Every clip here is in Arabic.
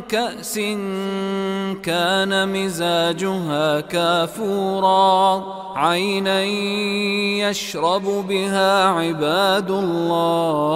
كأس كان مزاجها كافورا عينا يشرب بها عباد الله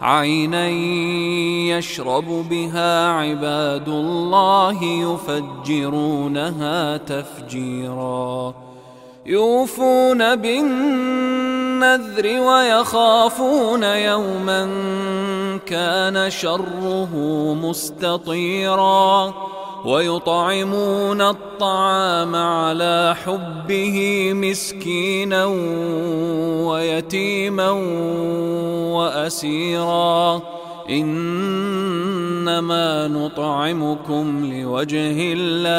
عينا يشرب بها عباد الله يفجرونها تفجيرا يوفون بالنذر ويخافون يوما كان شره مستطيرا ويطعمون الطعام على حبه مسكينا ويتيما وأسيرا إنما نطعمكم لوجه الله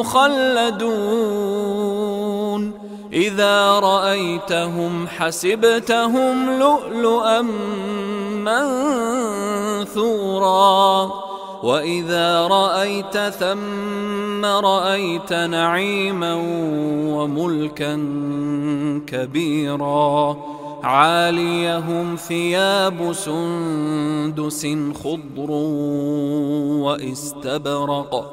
مخلدون. إذا رأيتهم حسبتهم لؤلؤا منثورا. وإذا رأيت ثم رأيت نعيما وملكا كبيرا. عاليهم ثياب سندس خضر وإستبرق.